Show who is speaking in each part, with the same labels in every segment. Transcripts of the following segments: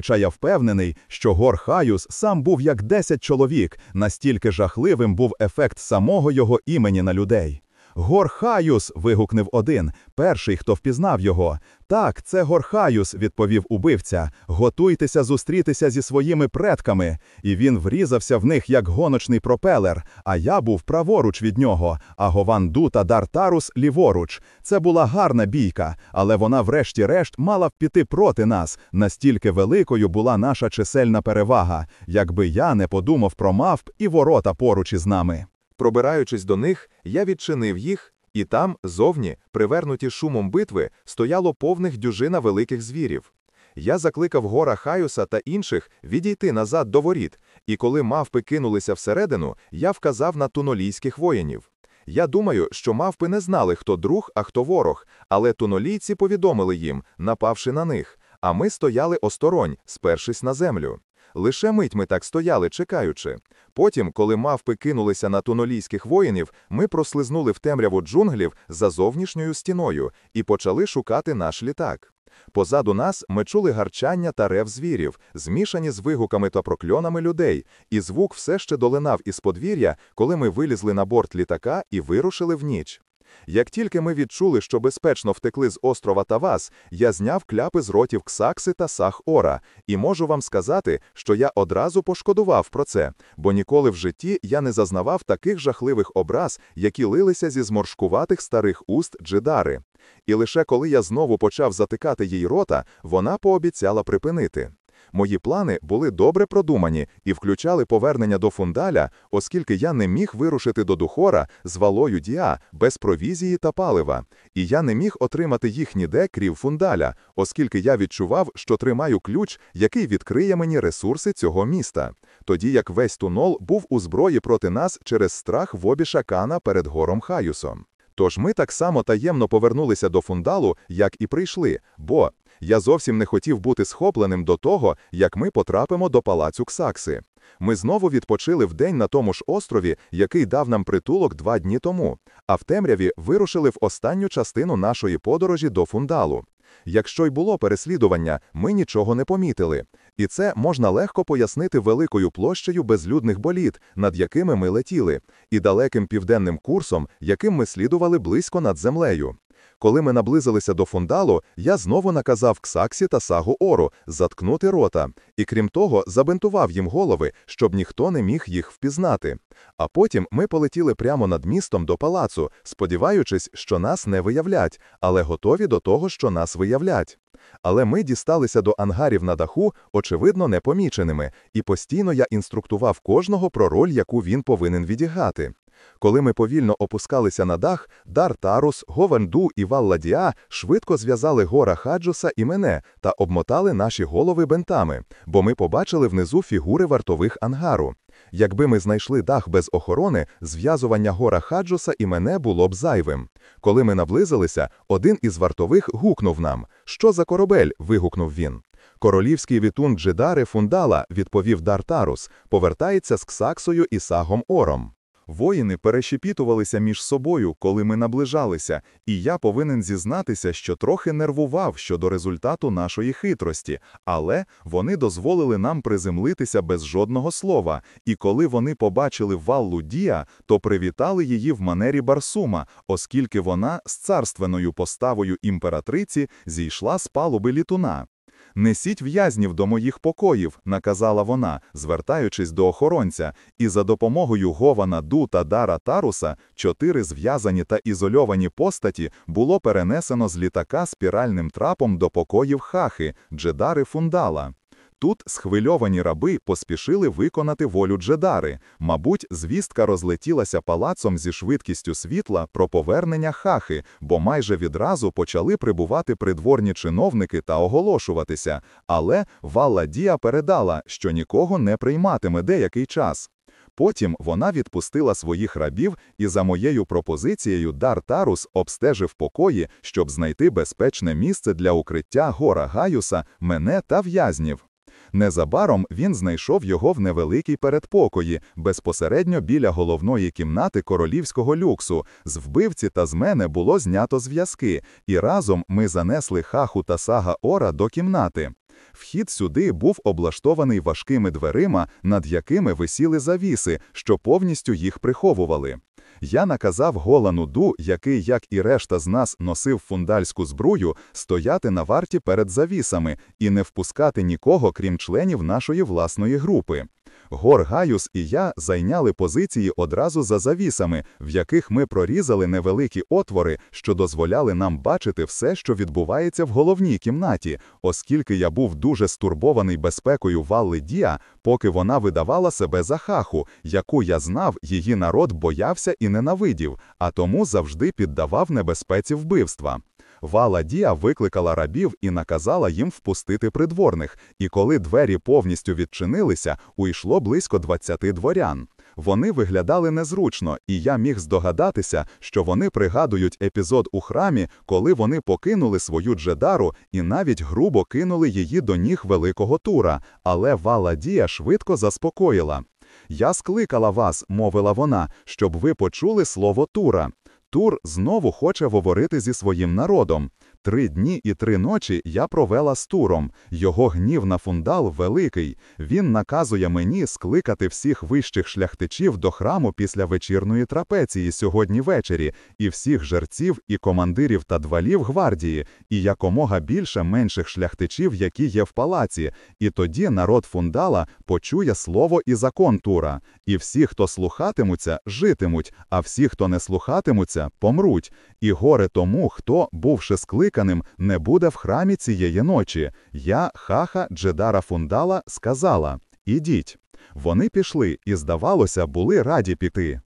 Speaker 1: Хоча я впевнений, що гор Хаюс сам був як 10 чоловік, настільки жахливим був ефект самого його імені на людей. Горхаюс. вигукнув один, перший, хто впізнав його. Так, це Горхаюс, відповів убивця. Готуйтеся зустрітися зі своїми предками. І він врізався в них як гоночний пропелер. А я був праворуч від нього, а Гованду та Дартарус ліворуч. Це була гарна бійка, але вона, врешті-решт, мала б піти проти нас. Настільки великою була наша чисельна перевага, якби я не подумав про мавп і ворота поруч із нами.
Speaker 2: Пробираючись до них, я відчинив їх, і там, зовні, привернуті шумом битви, стояло повних дюжина великих звірів. Я закликав гора Хаюса та інших відійти назад до воріт, і коли мавпи кинулися всередину, я вказав на тунолійських воїнів. Я думаю, що мавпи не знали, хто друг, а хто ворог, але тунолійці повідомили їм, напавши на них, а ми стояли осторонь, спершись на землю. Лише мить ми так стояли, чекаючи. Потім, коли мавпи кинулися на тунолійських воїнів, ми прослизнули в темряву джунглів за зовнішньою стіною і почали шукати наш літак. Позаду нас ми чули гарчання та рев звірів, змішані з вигуками та прокльонами людей, і звук все ще долинав із подвір'я, коли ми вилізли на борт літака і вирушили в ніч. Як тільки ми відчули, що безпечно втекли з острова Тавас, я зняв кляпи з ротів Ксакси та Сах-Ора, і можу вам сказати, що я одразу пошкодував про це, бо ніколи в житті я не зазнавав таких жахливих образ, які лилися зі зморшкуватих старих уст Джидари. І лише коли я знову почав затикати їй рота, вона пообіцяла припинити. Мої плани були добре продумані і включали повернення до фундаля, оскільки я не міг вирушити до Духора з валою діа без провізії та палива, і я не міг отримати їх ніде, крім фундаля, оскільки я відчував, що тримаю ключ, який відкриє мені ресурси цього міста. Тоді як весь тунол був у зброї проти нас через страх вобіша Кана перед гором Хаюсом. Тож ми так само таємно повернулися до фундалу, як і прийшли, бо я зовсім не хотів бути схопленим до того, як ми потрапимо до палацю Ксакси. Ми знову відпочили вдень на тому ж острові, який дав нам притулок два дні тому, а в темряві вирушили в останню частину нашої подорожі до фундалу. Якщо й було переслідування, ми нічого не помітили, і це можна легко пояснити великою площею безлюдних боліт, над якими ми летіли, і далеким південним курсом, яким ми слідували близько над землею. Коли ми наблизилися до фундалу, я знову наказав Ксаксі та Сагу Ору заткнути рота, і крім того, забинтував їм голови, щоб ніхто не міг їх впізнати. А потім ми полетіли прямо над містом до палацу, сподіваючись, що нас не виявлять, але готові до того, що нас виявлять. Але ми дісталися до ангарів на даху, очевидно, непоміченими, і постійно я інструктував кожного про роль, яку він повинен відіграти. Коли ми повільно опускалися на дах, Дар Тарус, Говенду і Валладіа швидко зв'язали гора Хаджуса і мене та обмотали наші голови бентами, бо ми побачили внизу фігури вартових ангару. Якби ми знайшли дах без охорони, зв'язування гора Хаджуса і мене було б зайвим. Коли ми наблизилися, один із вартових гукнув нам: Що за корабель? вигукнув він. Королівський вітун Джедари Фундала, відповів Дар Тарус, повертається з Ксаксою і Сагом Ором. Воїни перешепітувалися між собою, коли ми наближалися, і я повинен зізнатися, що трохи нервував щодо результату нашої хитрості, але вони дозволили нам приземлитися без жодного слова, і коли вони побачили валлу Дія, то привітали її в манері Барсума, оскільки вона з царственною поставою імператриці зійшла з палуби літуна. Несіть в'язнів до моїх покоїв, наказала вона, звертаючись до охоронця, і за допомогою Гована Ду та Дара Таруса чотири зв'язані та ізольовані постаті було перенесено з літака спіральним трапом до покоїв хахи, Джедари Фундала. Тут схвильовані раби поспішили виконати волю Джедари. Мабуть, звістка розлетілася палацом зі швидкістю світла про повернення хахи, бо майже відразу почали прибувати придворні чиновники та оголошуватися. Але Валла Дія передала, що нікого не прийматиме деякий час. Потім вона відпустила своїх рабів і за моєю пропозицією Дар Тарус обстежив покої, щоб знайти безпечне місце для укриття гора Гаюса, мене та в'язнів. Незабаром він знайшов його в невеликій передпокої, безпосередньо біля головної кімнати королівського люксу. З вбивці та з мене було знято зв'язки, і разом ми занесли хаху та сага Ора до кімнати.
Speaker 1: Вхід сюди був облаштований важкими дверима, над якими висіли завіси, що повністю їх приховували. Я наказав Голану Ду, який, як і решта з нас, носив фундальську збрую, стояти на варті перед завісами і не впускати нікого, крім членів нашої власної групи. Гор Гаюс і я зайняли позиції одразу за завісами, в яких ми прорізали невеликі отвори, що дозволяли нам бачити все, що відбувається в головній кімнаті, оскільки я був дуже стурбований безпекою Валли Діа, поки вона видавала себе за хаху, яку я знав, її народ боявся і ненавидів, а тому завжди піддавав небезпеці вбивства. Вала Діа викликала рабів і наказала їм впустити придворних, і коли двері повністю відчинилися, уйшло близько 20 дворян. Вони виглядали незручно, і я міг здогадатися, що вони пригадують епізод у храмі, коли вони покинули свою джедару і навіть грубо кинули її до ніг великого тура, але Вала Дія швидко заспокоїла. Я скликала вас, мовила вона, щоб ви почули слово Тура. Тур знову хоче говорити зі своїм народом. Три дні і три ночі я провела з туром. Його гнів на фундал великий. Він наказує мені скликати всіх вищих шляхтичів до храму після вечірної трапеції сьогодні ввечері, і всіх жерців, і командирів та двалів гвардії, і якомога більше менших шляхтичів, які є в палаці. І тоді народ фундала почує слово і закон тура. І всі, хто слухатимуться, житимуть, а всі, хто не слухатимуться, помруть. І горе тому, хто, бувши скликаним, не буде в храмі цієї ночі. Я, хаха Джедара Фундала, сказала: Ідіть. Вони пішли і, здавалося, були раді піти.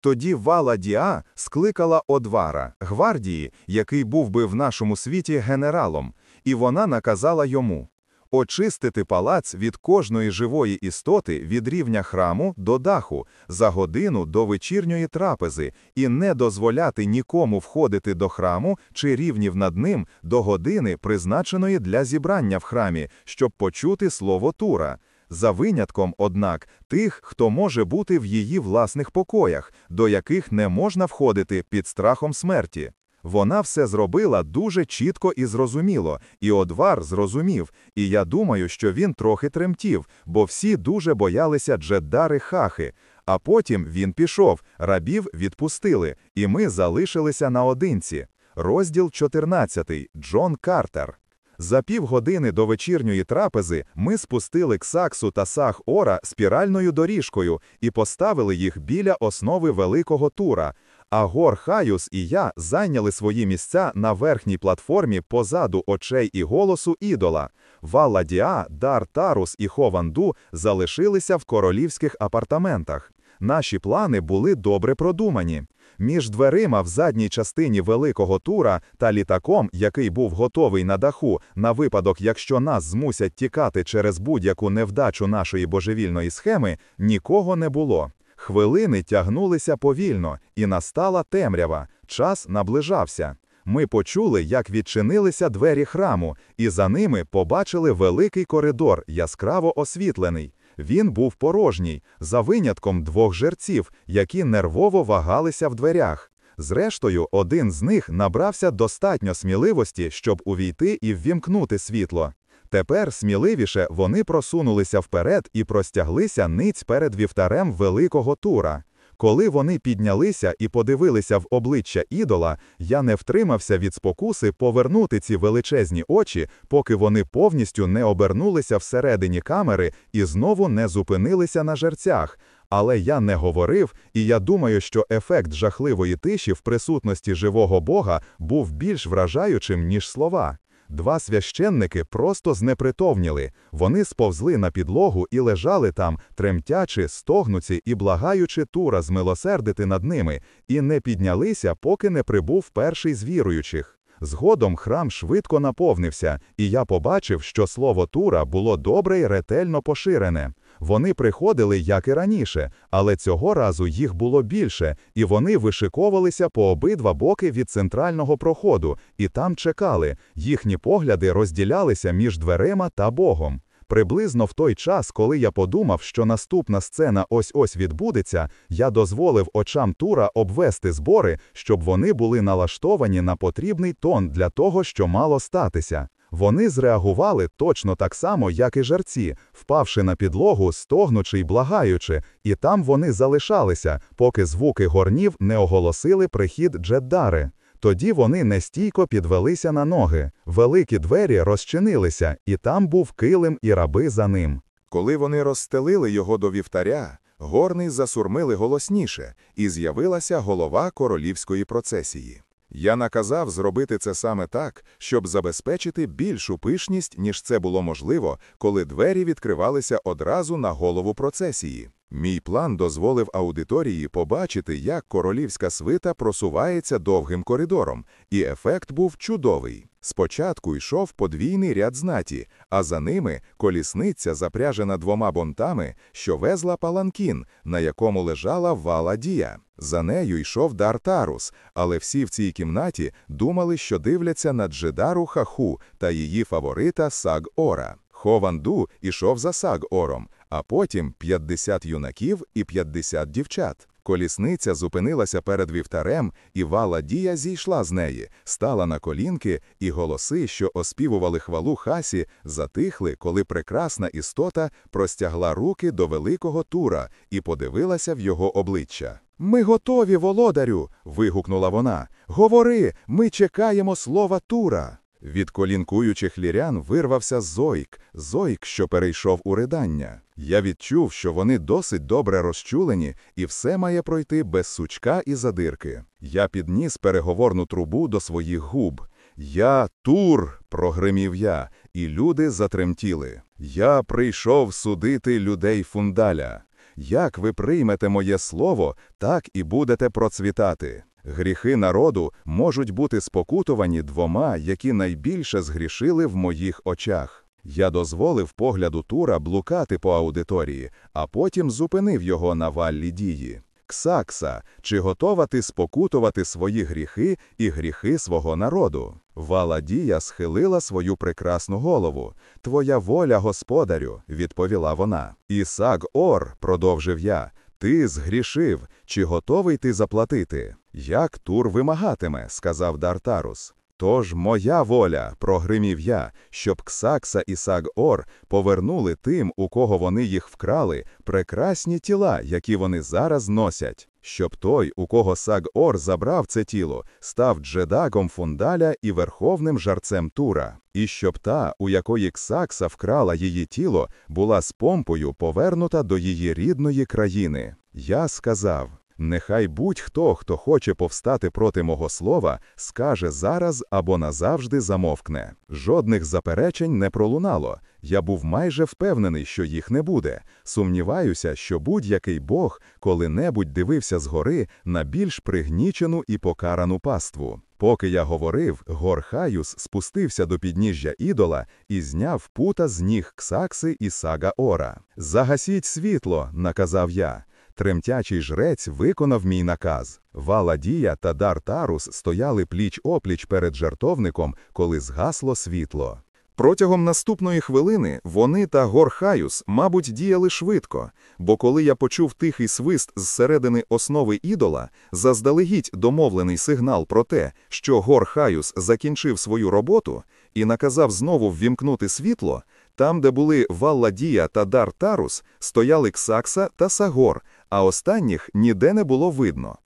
Speaker 2: Тоді Вала Діа скликала Одвара, гвардії, який був би в нашому світі генералом, і вона наказала йому очистити палац від кожної живої істоти від рівня храму до даху за годину до вечірньої трапези і не дозволяти нікому входити до храму чи рівнів над ним до години, призначеної для зібрання в храмі, щоб почути слово Тура. За винятком, однак, тих, хто може бути в її власних покоях, до яких не можна входити під страхом смерті. Вона все зробила дуже чітко і зрозуміло, і Одвар зрозумів, і я думаю, що він трохи тремтів, бо всі дуже боялися Джеддари Хахи. А потім він пішов, рабів відпустили, і ми залишилися наодинці. Розділ 14. Джон Картер. За півгодини до вечірньої трапези ми спустили Ксаксу та Сах Ора спіральною доріжкою і поставили їх біля основи великого тура. А Гор Хаюс і я зайняли свої місця на верхній платформі позаду очей і голосу ідола. Валла Діа, Дар Тарус і Хованду залишилися в королівських апартаментах. Наші плани були добре продумані. Між дверима в задній частині великого тура та літаком, який був готовий на даху, на випадок, якщо нас змусять тікати через будь-яку невдачу нашої божевільної схеми, нікого не було. Хвилини тягнулися повільно, і настала темрява. Час наближався. Ми почули, як відчинилися двері храму, і за ними побачили великий коридор, яскраво освітлений. Він був порожній, за винятком двох жерців, які нервово вагалися в дверях. Зрештою, один з них набрався достатньо сміливості, щоб увійти і ввімкнути світло. Тепер сміливіше вони просунулися вперед і простяглися ниць перед вівтарем великого тура. Коли вони піднялися і подивилися в обличчя ідола, я не втримався від спокуси повернути ці величезні очі, поки вони повністю не обернулися всередині камери і знову не зупинилися на жерцях. Але я не говорив, і я думаю, що ефект жахливої тиші в присутності живого Бога був більш вражаючим, ніж слова. Два священники просто знепритовніли. Вони сповзли на підлогу і лежали там, тремтячи, стогнуці і благаючи тура змилосердити над ними, і не піднялися, поки не прибув перший з віруючих. Згодом храм швидко наповнився, і я побачив, що слово тура було добре й ретельно поширене. Вони приходили, як і раніше, але цього разу їх було більше, і вони вишиковувалися по обидва боки від центрального проходу, і там чекали. Їхні погляди розділялися між дверима та Богом. Приблизно в той час, коли я подумав, що наступна сцена ось ось відбудеться, я дозволив очам Тура обвести збори, щоб вони були налаштовані на потрібний тон для того, що мало статися.
Speaker 1: Вони зреагували точно так само, як і жерці, впавши на підлогу, стогнучи й благаючи, і там вони залишалися, поки звуки горнів не оголосили прихід Джеддари. Тоді вони нестійко підвелися на ноги, великі двері розчинилися, і там був килим і раби за ним.
Speaker 2: Коли вони розстелили його до вівтаря, горни засурмили голосніше, і з'явилася голова королівської процесії. Я наказав зробити це саме так, щоб забезпечити більшу пишність, ніж це було можливо, коли двері відкривалися одразу на голову процесії. Мій план дозволив аудиторії побачити, як королівська свита просувається довгим коридором, і ефект був чудовий. Спочатку йшов подвійний ряд знаті, а за ними колісниця, запряжена двома бонтами, що везла паланкін, на якому лежала вала дія. За нею йшов Дартарус, але всі в цій кімнаті думали, що дивляться на Джедару Хаху та її фаворита Саг-Ора. Хованду ішов за Саг-Ором, а потім 50 юнаків і 50 дівчат. Колісниця зупинилася перед вівтарем, і вала дія зійшла з неї, стала на колінки, і голоси, що оспівували хвалу хасі, затихли, коли прекрасна істота простягла руки до великого тура і подивилася в його обличчя. Ми готові, володарю. вигукнула вона. Говори, ми чекаємо слова тура. Від колінкуючих лірян вирвався зойк, зойк, що перейшов у ридання. Я відчув, що вони досить добре розчулені, і все має пройти без сучка і задирки. Я підніс переговорну трубу до своїх губ. Я тур, прогримів я, і люди затремтіли. Я прийшов судити людей фундаля. Як ви приймете моє слово, так і будете процвітати. Гріхи народу можуть бути спокутувані двома, які найбільше згрішили в моїх очах. Я дозволив погляду Тура блукати по аудиторії, а потім зупинив його на валлі дії. Ксакса, чи готова ти спокутувати свої гріхи і гріхи свого народу? Валадія схилила свою прекрасну голову. Твоя воля, господарю, відповіла вона. Ісак Ор, продовжив я, ти згрішив, чи готовий ти заплатити? Як Тур вимагатиме, сказав Дартарус. Тож моя воля, прогримів я, щоб Ксакса і Саг-Ор повернули тим, у кого вони їх вкрали, прекрасні тіла, які вони зараз носять, щоб той, у кого Саг-Ор забрав це тіло, став джедагом фундаля і верховним жарцем Тура, і щоб та, у якої Ксакса вкрала її тіло, була з помпою повернута до її рідної країни. Я сказав. Нехай будь-хто, хто хоче повстати проти мого слова, скаже зараз або назавжди замовкне. Жодних заперечень не пролунало. Я був майже впевнений, що їх не буде. Сумніваюся, що будь-який Бог коли-небудь дивився згори на більш пригнічену і покарану паству. Поки я говорив, Горхаюс спустився до підніжжя ідола і зняв пута з ніг Ксакси і Сага Ора. Загасіть світло, наказав я. Тремтячий жрець виконав мій наказ. Валадія та Дар Тарус стояли пліч опліч перед жартовником, коли згасло світло. Протягом наступної хвилини вони та Горхаюс, мабуть, діяли швидко, бо коли я почув тихий свист зсередини основи ідола, заздалегідь домовлений сигнал про те, що Горхаюс закінчив свою роботу і наказав знову ввімкнути світло, там, де були Валладія та Дар Тарус, стояли Ксакса та Сагор, а останніх ніде не було видно.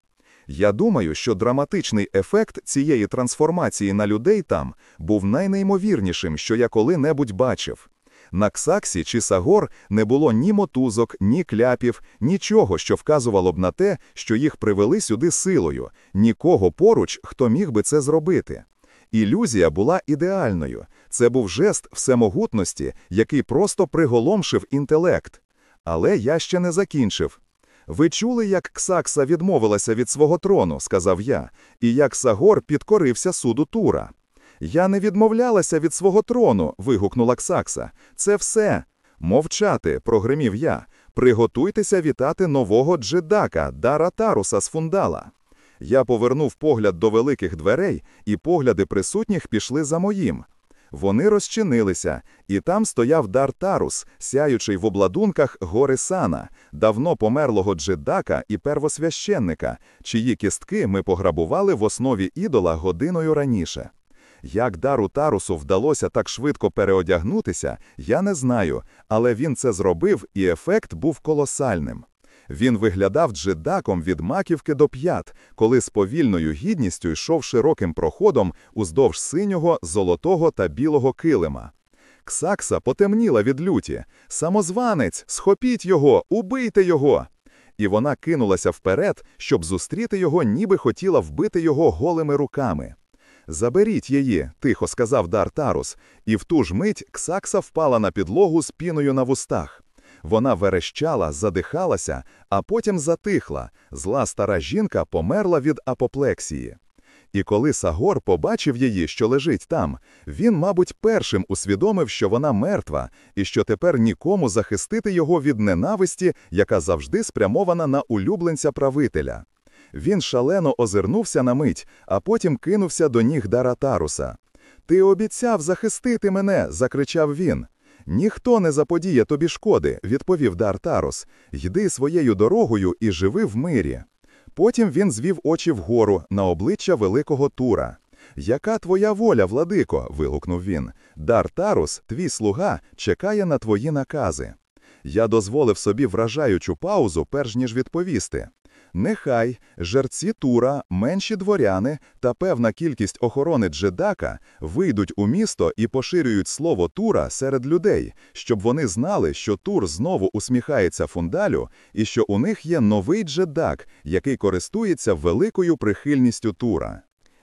Speaker 2: Я думаю, що драматичний ефект цієї трансформації на людей там був найнеймовірнішим, що я коли-небудь бачив. На Ксаксі чи Сагор не було ні мотузок, ні кляпів, нічого, що вказувало б на те, що їх привели сюди силою, нікого поруч, хто міг би це зробити. Ілюзія була ідеальною. Це був жест всемогутності, який просто приголомшив інтелект. Але я ще не закінчив. Ви чули, як Ксакса відмовилася від свого трону, сказав я, і як Сагор підкорився суду Тура. Я не відмовлялася від свого трону, вигукнула Ксакса. Це все. Мовчати, прогримів я. Приготуйтеся вітати нового джедака, Дара Таруса з фундала. Я повернув погляд до великих дверей, і погляди присутніх пішли за моїм. Вони розчинилися, і там стояв дар Тарус, сяючий в обладунках гори Сана, давно померлого джедака і первосвященника, чиї кістки ми пограбували в основі ідола годиною раніше.
Speaker 1: Як Дару Тарусу вдалося так швидко переодягнутися, я не знаю, але він це зробив, і ефект був колосальним. Він виглядав джедаком від маківки до п'ят, коли з повільною гідністю йшов широким проходом уздовж синього, золотого та білого килима. Ксакса потемніла від люті. Самозванець, схопіть його, убийте його. І вона кинулася вперед, щоб зустріти його, ніби хотіла вбити його голими руками. Заберіть її, тихо сказав Дар Тарус, і в ту ж мить Ксакса впала на підлогу з піною на вустах. Вона верещала, задихалася, а потім затихла. Зла стара жінка померла від апоплексії. І коли Сагор побачив її, що лежить там, він, мабуть, першим усвідомив, що вона мертва, і що тепер нікому захистити його від ненависті, яка завжди спрямована на улюбленця правителя. Він шалено озирнувся на мить, а потім кинувся до ніг Даратаруса. Ти обіцяв захистити мене, закричав він. Ніхто не заподіє тобі шкоди, відповів Дартарус. Йди своєю дорогою і живи в мирі. Потім він звів очі вгору на обличчя великого Тура. Яка твоя воля, владико? вигукнув він. Дартарус, твій слуга, чекає на твої накази. Я дозволив собі вражаючу паузу, перш ніж відповісти. Нехай жерці Тура, менші дворяни та певна кількість охорони Джедака вийдуть у місто і поширюють слово Тура серед людей, щоб вони знали, що Тур знову усміхається фундалю і що у них є новий Джедак, який користується великою прихильністю Тура.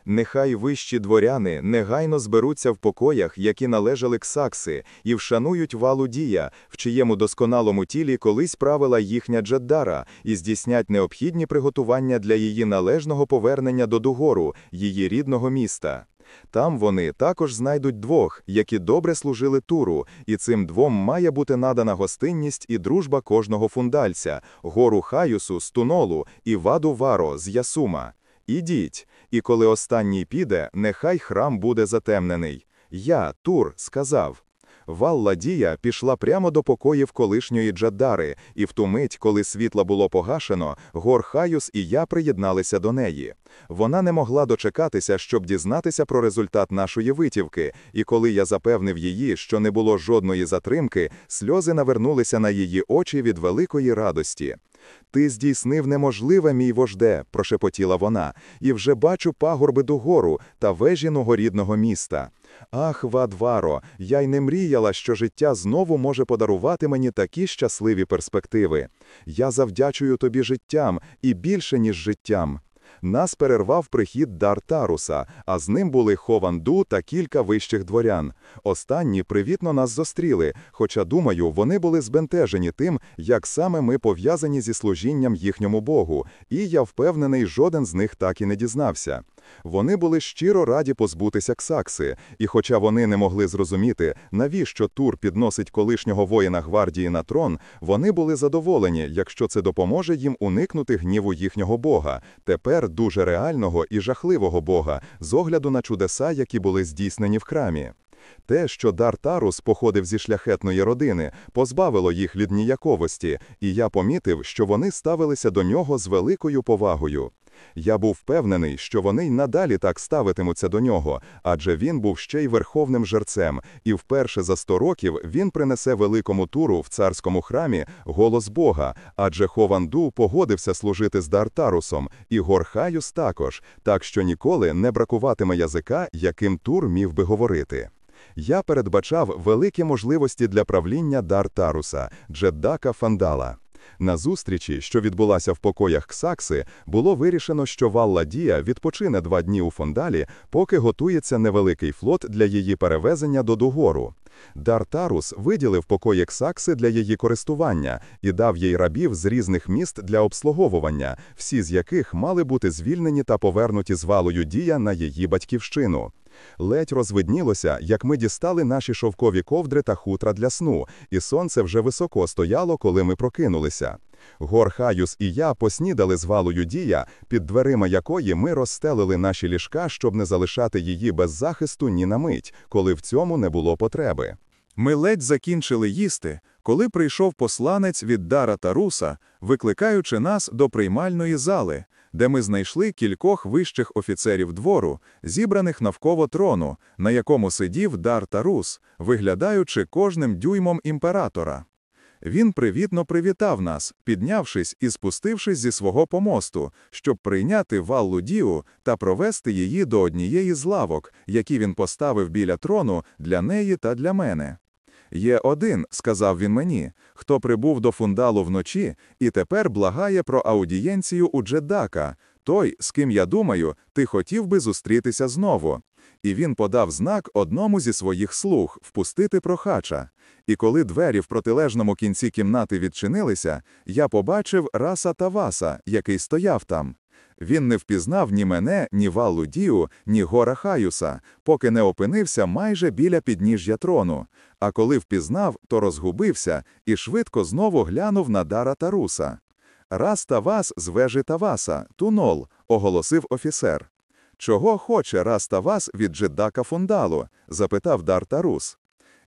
Speaker 2: Нехай вищі дворяни негайно зберуться в покоях, які належали Ксакси, і вшанують валу дія, в чиєму досконалому тілі колись правила їхня Джаддара, і здійснять необхідні приготування для її належного повернення до Дугору, її рідного міста. Там вони також знайдуть двох, які добре служили туру, і цим двом має бути надана гостинність і дружба кожного фундальця, гору Хаюсу з Тунолу і ваду Варо з Ясума. Ідіть, і коли останній піде, нехай храм буде затемнений. Я, Тур, сказав. Валладія пішла прямо до покоїв колишньої Джаддари, і в ту мить, коли світло було погашено, Горхаюс і я приєдналися до неї. Вона не могла дочекатися, щоб дізнатися про результат нашої витівки, і коли я запевнив її, що не було жодної затримки, сльози навернулися на її очі від великої радості. Ти здійснив неможливе, мій вожде, прошепотіла вона, і вже бачу пагорби догору та вежі рідного міста. Ах, Вадваро, я й не мріяла, що життя знову може подарувати мені такі щасливі перспективи. Я завдячую тобі життям і більше, ніж життям. Нас перервав прихід дар Таруса, а з ним були Хованду та кілька вищих дворян. Останні привітно нас зустріли, хоча, думаю, вони були збентежені тим, як саме ми пов'язані зі служінням їхньому Богу, і я впевнений, жоден з них так і не дізнався. Вони були щиро раді позбутися Ксакси, і хоча вони не могли зрозуміти, навіщо Тур підносить колишнього воїна гвардії на трон, вони були задоволені, якщо це допоможе їм уникнути гніву їхнього Бога, тепер дуже реального і жахливого Бога, з огляду на чудеса, які були здійснені в храмі. Те, що дар Тарус походив зі шляхетної родини, позбавило їх від ніяковості, і я помітив, що вони ставилися до нього з великою повагою. Я був впевнений, що вони й надалі так ставитимуться до нього, адже він був ще й верховним жерцем, і вперше за сто років він принесе великому туру в царському храмі голос Бога, адже Хованду погодився служити з Дартарусом, і Горхаюс також, так що ніколи не бракуватиме язика, яким тур міг би говорити. Я передбачав великі можливості для правління Дартаруса, Джеддака Фандала. На зустрічі, що відбулася в покоях Ксакси, було вирішено, що Валла Дія відпочине два дні у фондалі, поки готується невеликий флот для її перевезення до Дугору. Дартарус виділив покої Ксакси для її користування і дав їй рабів з різних міст для обслуговування, всі з яких мали бути звільнені та повернуті з валою дія на її батьківщину. Ледь розвиднілося, як ми дістали наші шовкові ковдри та хутра для сну, і сонце вже високо стояло, коли ми прокинулися. Горхаюс і я поснідали з валою дія, під дверима якої ми розстелили наші ліжка, щоб не залишати її без захисту ні на мить, коли в цьому не було потреби.
Speaker 3: Ми ледь закінчили їсти, коли прийшов посланець від Дара Таруса, викликаючи нас до приймальної зали, де ми знайшли кількох вищих офіцерів двору, зібраних навколо трону, на якому сидів Дар Тарус, виглядаючи кожним дюймом імператора. Він привітно привітав нас, піднявшись і спустившись зі свого помосту, щоб прийняти Валлу Діу та провести її до однієї з лавок, які він поставив біля трону для неї та для мене. Є один, сказав він мені, хто прибув до фундалу вночі і тепер благає про аудієнцію у Джедака, той, з ким я думаю, ти хотів би зустрітися знову. І він подав знак одному зі своїх слуг впустити прохача. І коли двері в протилежному кінці кімнати відчинилися, я побачив Раса Таваса, який стояв там. Він не впізнав ні мене, ні Валу Дію, ні Гора Хаюса, поки не опинився майже біля підніжжя трону. А коли впізнав, то розгубився і швидко знову глянув на Дара Таруса. Раз Тавас з вежі Таваса, Тунол, оголосив офіцер. Чого хоче раз Тавас від Джедака Фундалу? запитав Дар Тарус.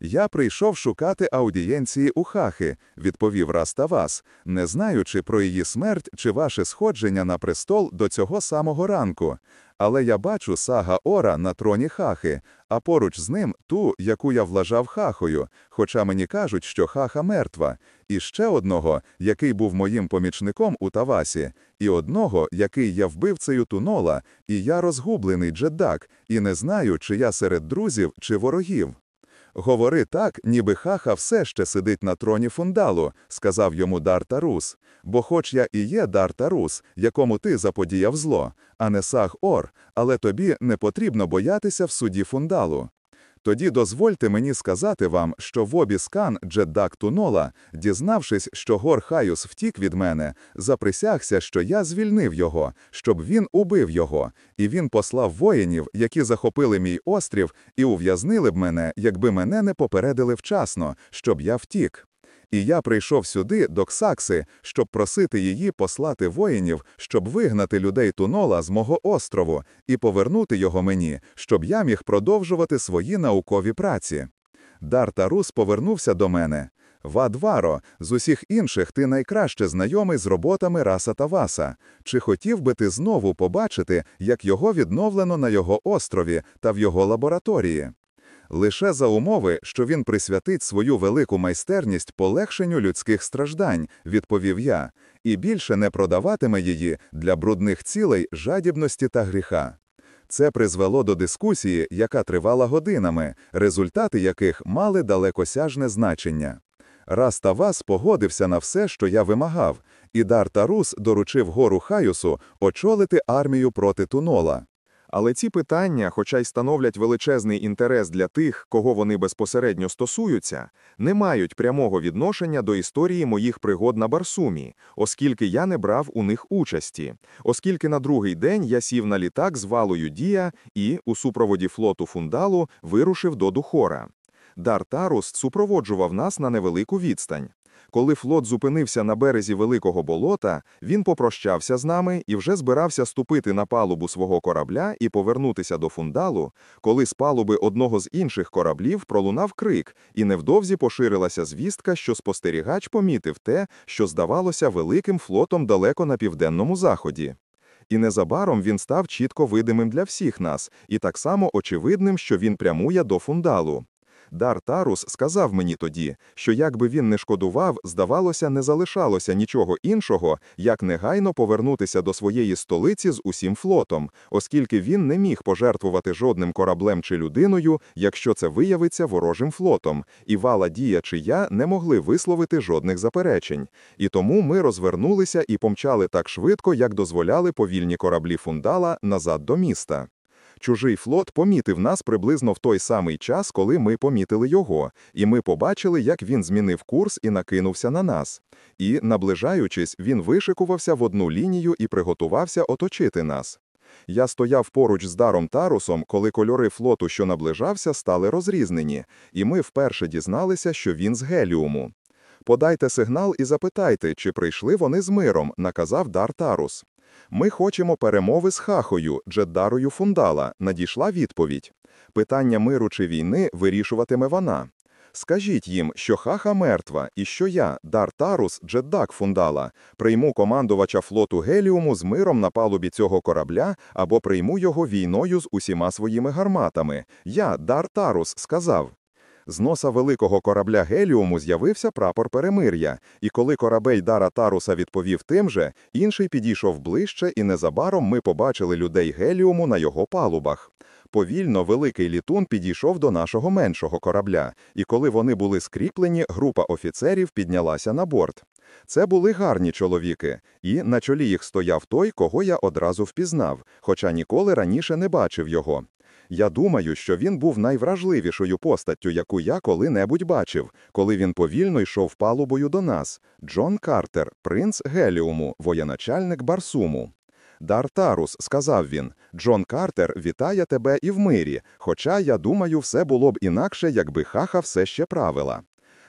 Speaker 3: Я прийшов шукати аудієнції у Хахи, відповів Раставас, не знаючи про її смерть чи ваше сходження на престол до цього самого ранку. Але я бачу сага Ора на троні Хахи, а поруч з ним ту, яку я влажав Хахою, хоча мені кажуть, що Хаха мертва, і ще одного, який був моїм помічником у Тавасі, і одного, який я вбивцею Тунола, і я розгублений джедак, і не знаю, чи я серед друзів, чи ворогів. Говори так, ніби хаха все ще сидить на троні фундалу, сказав йому Дартарус. Бо хоч я і є Дартарус, якому ти заподіяв зло, а не Сах Ор, але тобі не потрібно боятися в суді фундалу. Тоді дозвольте мені сказати вам, що Вобі Скан Джеддак Тунола, дізнавшись, що Гор Хаюс втік від мене, заприсягся, що я звільнив його, щоб він убив його, і він послав воїнів, які захопили мій острів, і ув'язнили б мене, якби мене не попередили вчасно, щоб я втік. І я прийшов сюди, до Ксакси, щоб просити її послати воїнів, щоб вигнати людей Тунола з мого острову і повернути його мені, щоб я міг продовжувати свої наукові праці. Дар Тарус повернувся до мене. Вадваро, з усіх інших ти найкраще знайомий з роботами Раса Таваса. Чи хотів би ти знову побачити, як його відновлено на його острові та в його лабораторії? Лише за умови, що він присвятить свою велику майстерність полегшенню людських страждань, відповів я, і більше не продаватиме її для брудних цілей жадібності та гріха. Це призвело до дискусії, яка тривала годинами, результати яких мали далекосяжне значення. Раз Тавас погодився на все, що я вимагав, і Дар Тарус доручив гору Хаюсу очолити армію проти Тунола.
Speaker 2: Але ці питання, хоча й становлять величезний інтерес для тих, кого вони безпосередньо стосуються, не мають прямого відношення до історії моїх пригод на Барсумі, оскільки я не брав у них участі, оскільки на другий день я сів на літак з валою Дія і, у супроводі флоту фундалу, вирушив до Духора. Дар Тарус супроводжував нас на невелику відстань. Коли флот зупинився на березі великого болота, він попрощався з нами і вже збирався ступити на палубу свого корабля і повернутися до фундалу, коли з палуби одного з інших кораблів пролунав крик, і невдовзі поширилася звістка, що спостерігач помітив те, що здавалося великим флотом далеко на південному заході. І незабаром він став чітко видимим для всіх нас, і так само очевидним, що він прямує до фундалу. Дар Тарус сказав мені тоді, що якби він не шкодував, здавалося, не залишалося нічого іншого, як негайно повернутися до своєї столиці з усім флотом, оскільки він не міг пожертвувати жодним кораблем чи людиною, якщо це виявиться ворожим флотом, і Вала Дія чи я не могли висловити жодних заперечень. І тому ми розвернулися і помчали так швидко, як дозволяли повільні кораблі фундала назад до міста. Чужий флот помітив нас приблизно в той самий час, коли ми помітили його, і ми побачили, як він змінив курс і накинувся на нас. І, наближаючись, він вишикувався в одну лінію і приготувався оточити нас. Я стояв поруч з Даром Тарусом, коли кольори флоту, що наближався, стали розрізнені, і ми вперше дізналися, що він з геліуму. Подайте сигнал і запитайте, чи прийшли вони з миром, наказав Дар Тарус. Ми хочемо перемови з Хахою, Джеддарою Фундала, надійшла відповідь. Питання миру чи війни вирішуватиме вона.
Speaker 3: Скажіть їм, що хаха мертва, і що я, Дар Тарус, Джеддак Фундала, прийму командувача флоту Геліуму з миром на палубі цього корабля або прийму його війною з усіма своїми гарматами. Я, Дар Тарус, сказав. З носа великого корабля Геліуму з'явився прапор перемир'я, і коли корабель Дара Таруса відповів тим же, інший підійшов ближче, і незабаром ми побачили людей Геліуму на його палубах. Повільно великий літун підійшов до нашого меншого корабля, і коли вони були скріплені, група офіцерів піднялася на борт. Це були гарні чоловіки, і на чолі їх стояв той, кого я одразу впізнав, хоча ніколи раніше не бачив його. Я думаю, що він був найвражливішою постаттю, яку я коли-небудь бачив, коли він повільно йшов палубою до нас. Джон Картер, принц Геліуму, воєначальник Барсуму. Дартарус, сказав він, Джон Картер вітає тебе і в мирі, хоча, я думаю, все було б інакше, якби хаха все ще правила.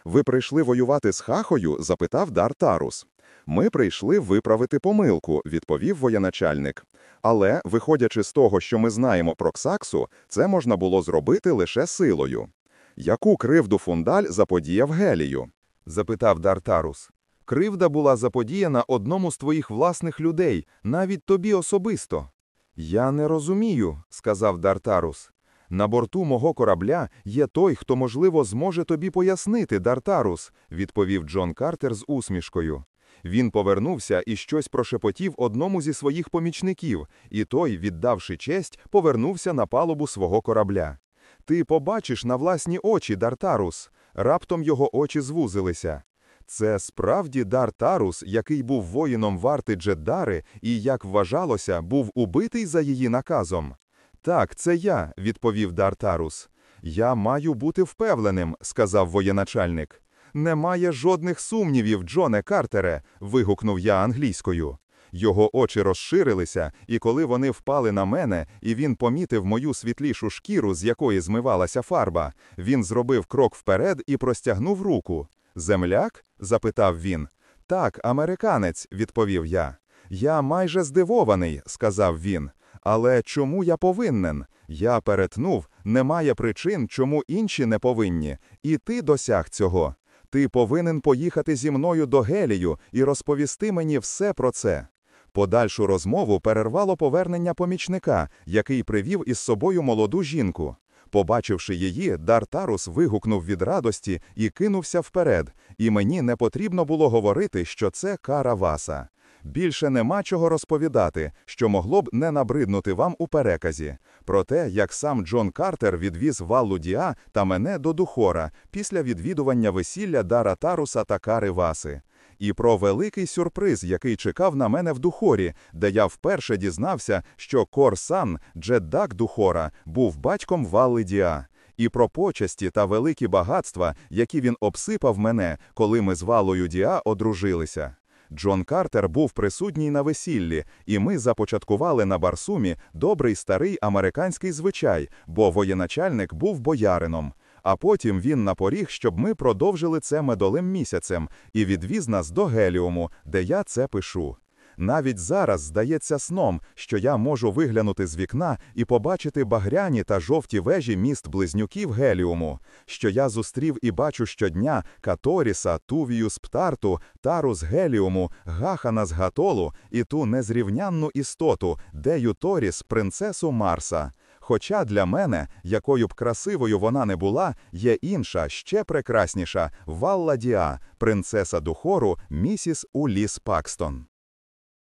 Speaker 3: Ви прийшли воювати з хахою? запитав Дартарус. Ми прийшли виправити помилку, відповів воєначальник. Але, виходячи з того, що ми знаємо про Ксаксу, це можна було зробити лише силою. Яку кривду фундаль заподіяв Гелію?
Speaker 2: запитав Дартарус. Кривда була заподіяна одному з твоїх власних людей, навіть тобі особисто. Я не розумію, сказав Дартарус. На борту мого корабля є той, хто, можливо, зможе тобі пояснити, Дартарус, відповів Джон Картер з усмішкою. Він повернувся і щось прошепотів одному зі своїх помічників, і той, віддавши честь, повернувся на палубу свого корабля. Ти побачиш на власні очі, Дартарус. Раптом його очі звузилися. Це справді Дартарус, який був воїном варти Джеддари і, як вважалося, був убитий за її наказом. Так, це я, відповів Дартарус. Я маю бути впевненим, сказав воєначальник. Немає жодних сумнівів, Джоне Картере. вигукнув я англійською. Його очі розширилися, і коли вони впали на мене, і він помітив мою світлішу шкіру, з якої змивалася фарба, він зробив крок вперед і простягнув руку. Земляк? запитав він. Так, американець, відповів я. Я майже здивований, сказав він. Але чому я повинен? Я перетнув, немає причин, чому інші не повинні, і ти досяг цього. Ти повинен поїхати зі мною до Гелію і розповісти мені все про це. Подальшу розмову перервало повернення помічника, який привів із собою молоду жінку. Побачивши її, Дартарус вигукнув від радості і кинувся вперед, і мені не потрібно було говорити, що це кара Васа. Більше нема чого розповідати, що могло б не набриднути вам у переказі, про те, як сам Джон Картер відвіз Валлу Діа та мене до Духора після відвідування весілля Дара Таруса та Кари Васи. І про великий сюрприз, який чекав на мене в Духорі, де я вперше дізнався, що Корсан, Джеддак Духора, був батьком Валли Діа. І про почесті та великі багатства, які він обсипав мене, коли ми з Валою Діа одружилися. Джон Картер був присутній на весіллі, і ми започаткували на Барсумі добрий старий американський звичай, бо воєначальник був боярином. А потім він напоріг, щоб ми продовжили це медолим місяцем і відвіз нас до Геліуму, де я це пишу. Навіть зараз здається сном, що я можу виглянути з вікна і побачити багряні та жовті вежі міст близнюків Геліуму, що я зустрів і бачу щодня Каторіса, Тувію з Птарту, Тару з Геліуму, Гахана з Гатолу і ту незрівнянну істоту, Дею Торіс, принцесу Марса. Хоча для мене, якою б красивою вона не була, є інша, ще прекрасніша Валла Діа, принцеса Духору, місіс Уліс Пакстон.